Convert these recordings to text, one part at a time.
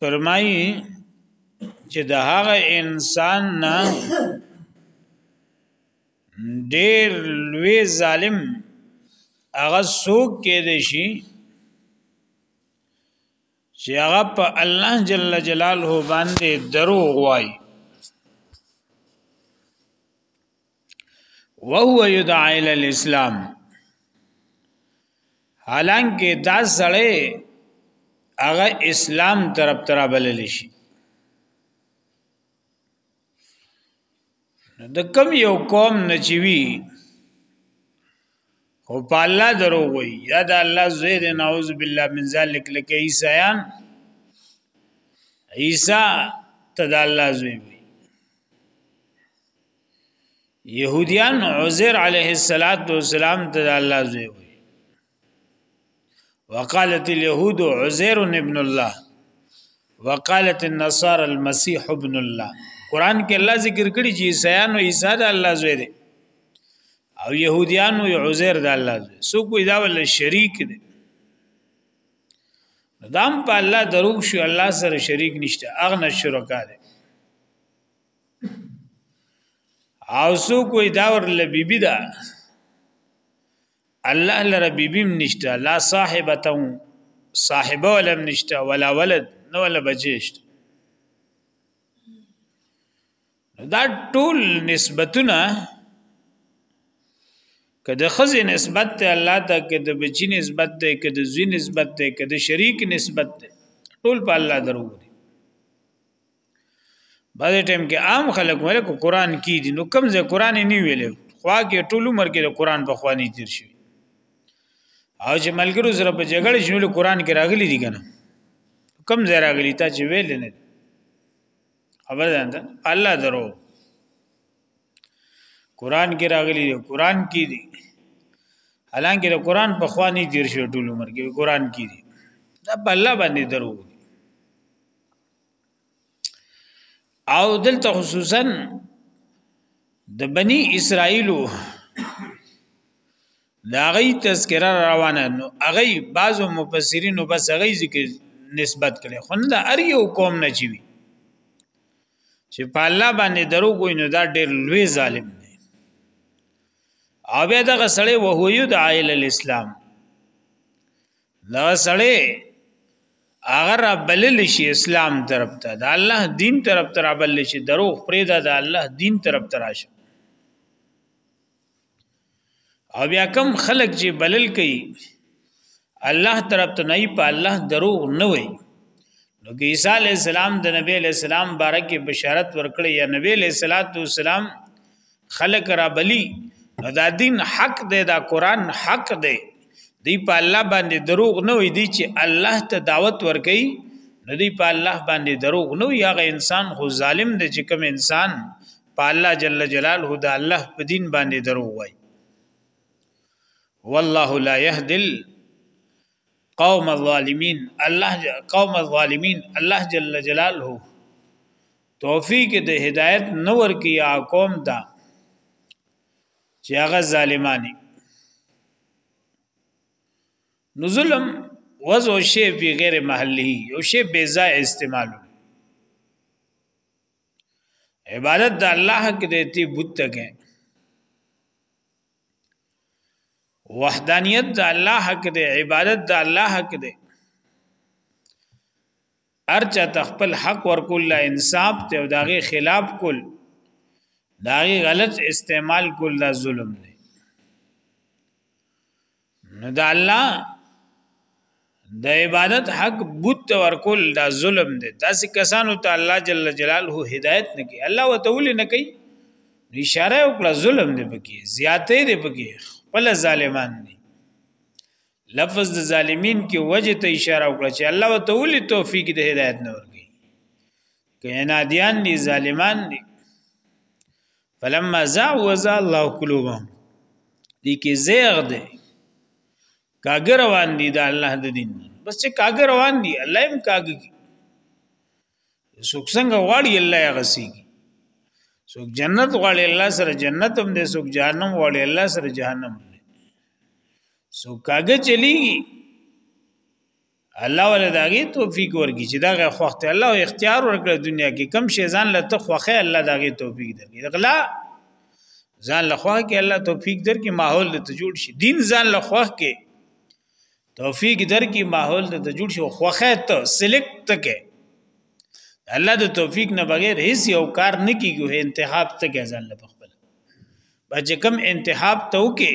فرمایي چې د هغه انسان نه ډیر لوی ظالم هغه څوک کې دی شي چې هغه په الله جل جلاله باندې دروغ وایي وهو يدعي الى الاسلام حالانکه دا سړی هغه اسلام طرف ترا بلل شي د کم یو قوم نچوي او په الله درو وي یا د الله زوی دی نعوذ بالله من ذلک لکه عیسایان عیسی ته د الله زوی وي يهوديان عزير عليه الصلاة والسلام ته الله زوی وي وقالت اليهود عزير ابن الله وقالت النصارى المسيح ابن الله قران کې الله ذکر کړی چې عیسایانو عیسی د الله زوی دی او يهوديانو عزير د الله زوی سو کوی دا ول شریک دی دام په الله دروغ شو الله سره شریک نشته اغنه شرکا دی او سو کوئی دا ور لبیبی دا الله لره بیبیم نشته لا صاحبته صاحبه ولم نشته ولا ولد نو ولا بچیشت دا ټول نسبتونه که د خزې نسبت ته الله ته که د بچی نسبت ته که د زوی نسبت ته که د شریک نسبت ته ټول په الله درو دي بعد ټیم کې عام خلک مله کو قران کې دي نو کم ځای قران نه ویل خوا کې ټول عمر کې د قران په خواني تیر شي او چې ملګرو سره په جګړه شنو قران کې راغلي دي کنه کم ځای راغلي تا چې ویل نه خبر ده الله درو قران کې راغلي دي قران کې دي حالانکه د قران په خواني تیر شي ټول عمر کې قران کې دي دا په الله باندې درو او دلته خصوصا د بنی اسرائیلو دا غي تذکرہ روانه نو هغه بعضو مفسرینو بس هغه ذکر نسبت کړي خو دا ار یو قوم نه چی وي چې په الله باندې درو کوی نو دا ډېر لوی ظالم دی او بیا دغه سړی وهو یو د عائل الاسلام دا سړی هغه را بلل شي اسلام طرف ته د الله دین طرف ته را بلل شي دروغ پرې دا د الله دین طرف ته راشي او بیا کم خلق چې بلل کوي الله طرف ته نه په الله دروغ نه وي نو کې عیسی علی السلام د نبی علی السلام بارکه بشارت ورکړي یا نبی علی صلوات و سلام خلق را بلی نو دا دین حق دی دا قران حق دی دی په الله باندې دروغ نه وي دی چې الله ته دعوت ورکي نو دی په الله باندې دروغ نه وي هغه انسان خو ظالم دی چې کوم انسان په الله جل جلاله دا الله په دین باندې دروغ وایي والله لا يهدل قوم الظالمین الله قوم الظالمین الله جل جلاله توفیق د هدایت نور کی قوم دا چې هغه ظالمانی نو ظلم وضع شی په غیر محلی او شی بے ځای استعمال عبادت د الله کې د تی بوت کې وحدانیت د الله حق دی عبادت د الله حق دی ارچا تخپل حق ورکول لا انصاف ته او داغه خلاف کول داغه غلط استعمال کول دا ظلم دی نو دا الله د عبادت حق بوت ورکول دا ظلم دی داسې کسانو ته الله جل جلاله هدایت نه کوي الله وتعول نه کوي اشاره وکړه ظلم دی پکې زیاتې دی پکې خپل ظالمان دي لفظ د ظالمین کې وجه ته اشاره وکړه چې الله وتعول توفیق د هدایت نه ورکي کینادیان دي ظالمان دي فلما زعوز الله قلوبهم دي کې زیغ دي کاګر روان دي د الله د دین بس چې کاګر روان دي الله هم کاګي سوک څنګه غواړي الله غسیږي سوک جنت غواړي الله سره جنت هم دي سوک جهنم غواړي الله سره جهنم دي سوک کاګه چلیږي الله ولې داغي توفیق ورګي چې داغه خوخت الله اختیار ورکړ دنیا کې کم شي ځان له ته خوخه الله داغي توفیق درګي غلا ځان له خوخه کې الله توفیق درګي ماحول ته جوړ شي دین ځان له خوخه کې توفیق درګي ماحول ته جوړ شي خوخه ته سلیکټ کې الله د توفیق نه بغیر هیڅ یو کار نه کیږي انتخاب ته کې ځان له خپل بچ کم انتخاب ته وکي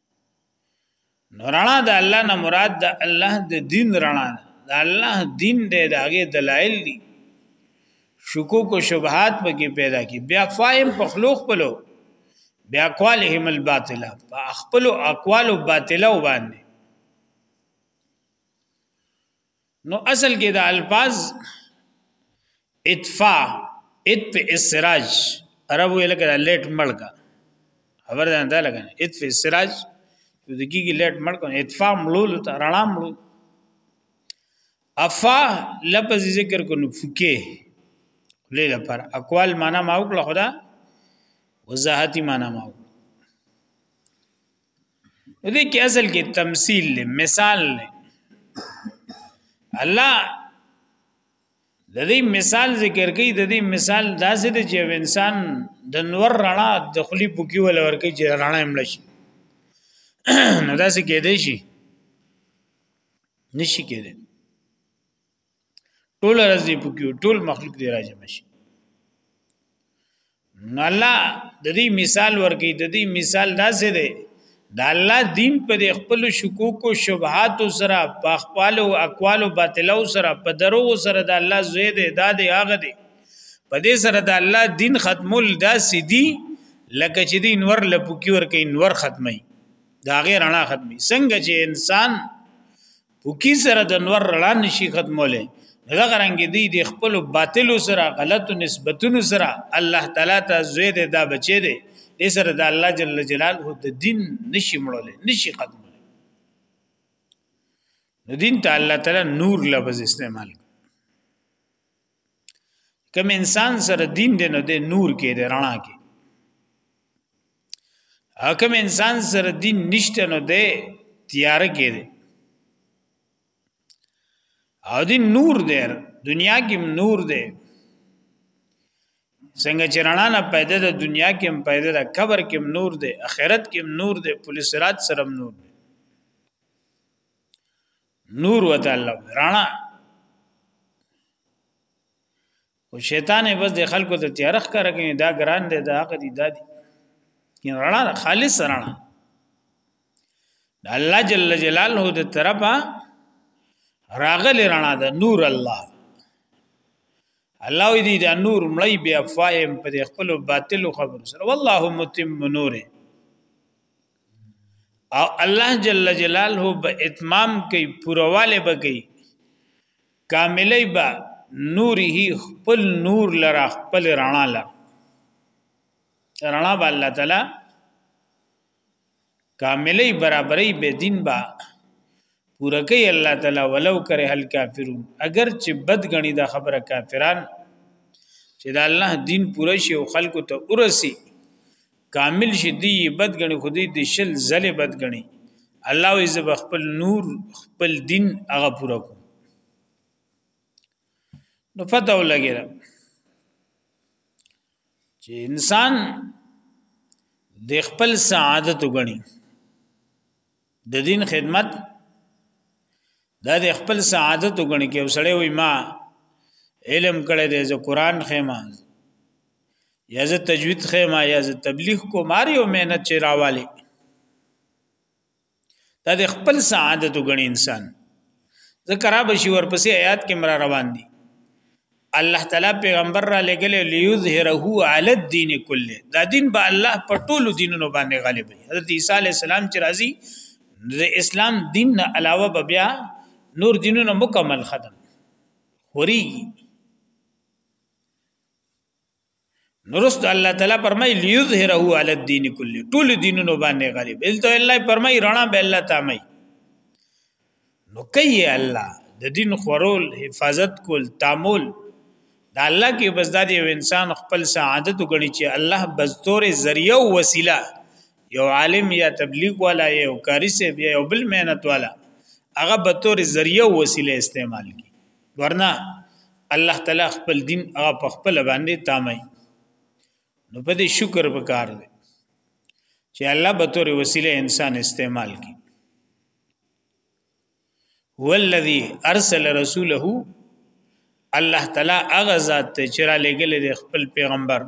نو رڼا د الله نه مراد د الله د دین رڼا ده د الله دین دی د هغه دلایل دي شکوک او شبهات پکې پیدا کی بیا فاهم په خلوق پلو بیا قوالهم الباطله په خپل اقوال باطله باندې نو اصل کې د الفاظ اتفا اتف السراج عرب ویل کړه لیټ ملګا خبر ده نه لګا اتف السراج د کیږي لیټ ملګا اتفا ملول ته رڼا ملول افا لفظ ذکر کو نو فکه لیل پر اقوال معنا ما وکړه خدا وضاحتي معنا ما وکړه دې کې اصل کې تمثيل له مثال له الله د دې مثال ذکر کوي د دې مثال داسې دی چې انسان د نور رڼا د خلی پوکي ول ورکه چې رڼا هم لشي نو داسې کېدې شي نشي کېدې ټول راځي په کې ټول مخلوق دی راځي مشي نو الله د دې مثال ورګي د دې مثال داسې دی د الله دین په خپل شکوک او شبهات سره په خپل او اقوال او باطلو سره په درو سره د الله زوی دی دا دی هغه دی په دې سره د الله دین ختمول دا سیدی لکه چې دین ور لپکی ور کې نور ختمي دا غیر انا ختمي څنګه چې انسان پوکی سره د نور رڼا نشي ختموله دا غرنګ دی د خپل باطل سره غلط نسبتونو سره الله تعالی ته زوی دی دا بچی دی دې سره د الله جل جلاله د دین نشي مړوله نشي ختموله د دین ته الله تعالی نور لفظ استعمال کوم انسان سره دین دی نو د نور کې د رڼا کې حکم انسان سره دین نشته نو د تیار کې دی او دین نور دی دنیا کې نور دی څنګه چې رڼا نه پیدا د دنیا کې هم پیدا د قبر کې هم نور دی اخرت کې هم نور دی پولیس رات سره هم نور دی نور وته الله رانا او شیطان بس د خلکو ته تیارخ کار کوي دا ګران دی دا هغه دی دا دی کین رڼا خالص رڼا الله جل جلاله د طرفه راغلی رڼا ده نور الله الله دې دا نور مړی بیا فاهم په خپل باطل خبر سره والله متم نوره او الله جل جلاله به اتمام کوي پرواله به کوي کاملې به نوره خپل نور لرا خپل رڼا لرا رڼا به الله تعالی کاملې برابرې به دین با پورا کوي الله تعالی ولو کرے هل کافرون اگر چې بد غني دا خبره کافران چې دا الله دین پورا شي او خلکو ته ورسي کامل شي دی بد غني خودي د شل زل بد غني الله عز خپل نور خپل دین هغه پورا کو نو پته ولګی چې انسان د خپل سعادت وګڼي د دین خدمت دا د خپل سعادت وګڼي کې وسړې وي ما علم کړي د قرآن خېما یا ز تجوید خېما یا ز تبلیغ کو ماریو مهنت چې راوالي دا د خپل سعادت وګڼي انسان ذکر به شي ورپسې آیات کې مرا روان دي الله تعالی پیغمبر را لګل لیظهره علی الدین کله دا دین به الله په ټولو دینونو باندې غالب وي حضرت عیسی علی السلام چې راځي د اسلام دین نه علاوه به بیا نور دینونه مکمل ختم خوري نورست الله تعالی فرمای لیظهره علی الدین کله ټول دینونو باندې غالب الته الله فرمای رڼا به الله تعالی نو کوي الله د دین خورول حفاظت کول تعامل د الله کې بس د یو انسان خپل سعادت وګڼي چې الله بس تورې ذریعہ او وسیله یو عالم یا تبلیغ والا یو کاری سے یو بل مهنت والا هغه به تورې ذریعہ او وسیله استعمال کی ورنه الله تعالی خپل دین هغه په خپل باندې تامای نو په دې شکر وکړ دی چې الله به تور وسیله انسان استعمال کی هو الذی ارسل رسوله الله تعالی هغه ذات ته چې را لګل دی خپل پیغمبر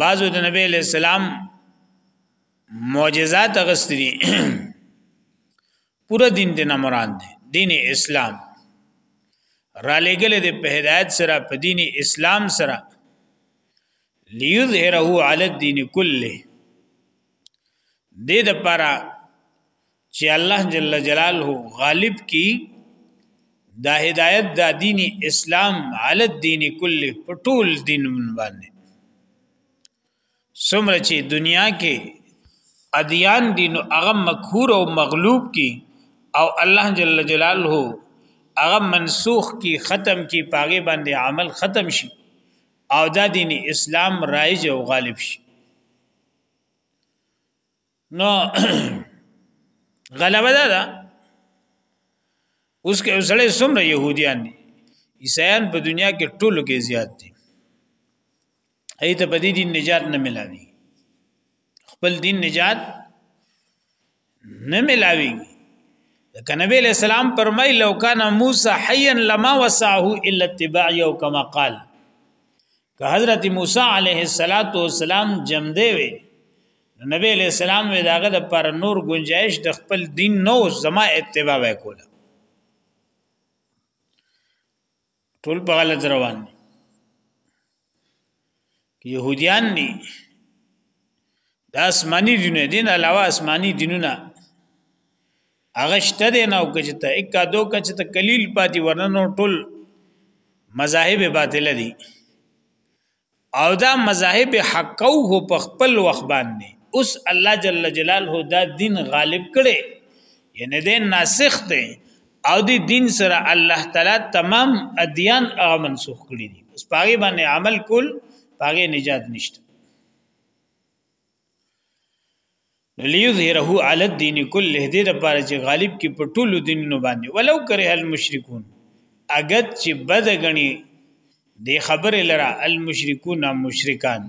بعضو د نبی علیہ السلام معجزات غستری پورا دین دې نه مراد دی دین اسلام را لګل دې په هدایت سره په دین اسلام سره لیظهره علی الدین کله دې د پاره چې الله جل جلاله غالب کی دا هدایت دا دین اسلام علی الدین کله په ټول دین باندې سمره چې دنیا کې ادیان دین هغه مقهور او مغلوب کی او الله جل جلاله هغه منسوخ کی ختم کی پاګې باندې عمل ختم شي او دا دین اسلام رایج او غالب شي نو غلبه ده دا اوس کې اوسړې څومره يهوديان دي عیسایان په دنیا کې ټولو کې زیات دي ایته په دې دین نجات نه ملاوي خپل دین نجات نه ملاوي کنبی علیہ السلام فرمای لو کان موسی حیا لما وسعه الا اتباعی او کما قال که حضرت موسی علیه السلام جمدې وي نبی علیہ السلام وی داغه د پر نور گنجائش د خپل دین نو زما اتباع وکوله ټول په غلط روان دي يهوديان دي د آسماني دینونو دین علاوه آسماني دینونه هغه شته دی نه او که چې ته اکا دو که چې ته کلیل پاتې ورننو ټول مذاهب باطل دي او دا مذاهب حقو هو په خپل وخت باندې اوس الله جل جلاله دا دین غالب کړي یعنی دین ناسخ دی او دی دین سره الله تعالی تمام ادیان هغه منسوخ کړي دي اوس پاګې باندې عمل کول پاګې نجات نشته نو ليظهره علی الدين كله دې د پاره چې غالب کې په ټولو دینونو باندې ولو کرے المشرکون اگر چې بد غني دې خبره لرا المشرکون مشرکان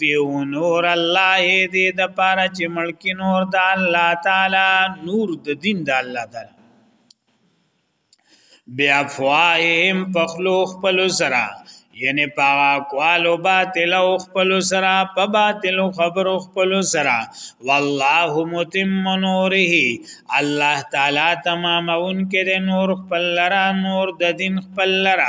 ویو نور الله دې د پاره چې ملکی نور د الله تعالی نور د دین د الله تعالی بیا فواهم پخلو خپل سرا یعنی پاغا کوالو باطل او خپل سرا په باطل خبرو خپل سرا والله متم نوره الله تعالی تمامون کې نور خپل لرا نور د دین خپل لرا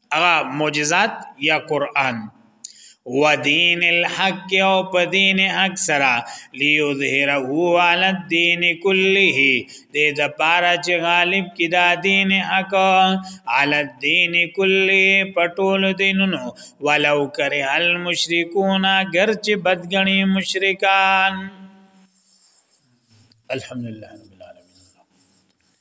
هغه معجزات یا قران و دین الحق او په دین حق سره لیظهره علی الدین کله دې د پاره چې غالب کې دا دین حق علی الدین کله پټول دینونو ولو کرے المشرکون گرچ بدګنی مشرکان الحمدلله رب العالمین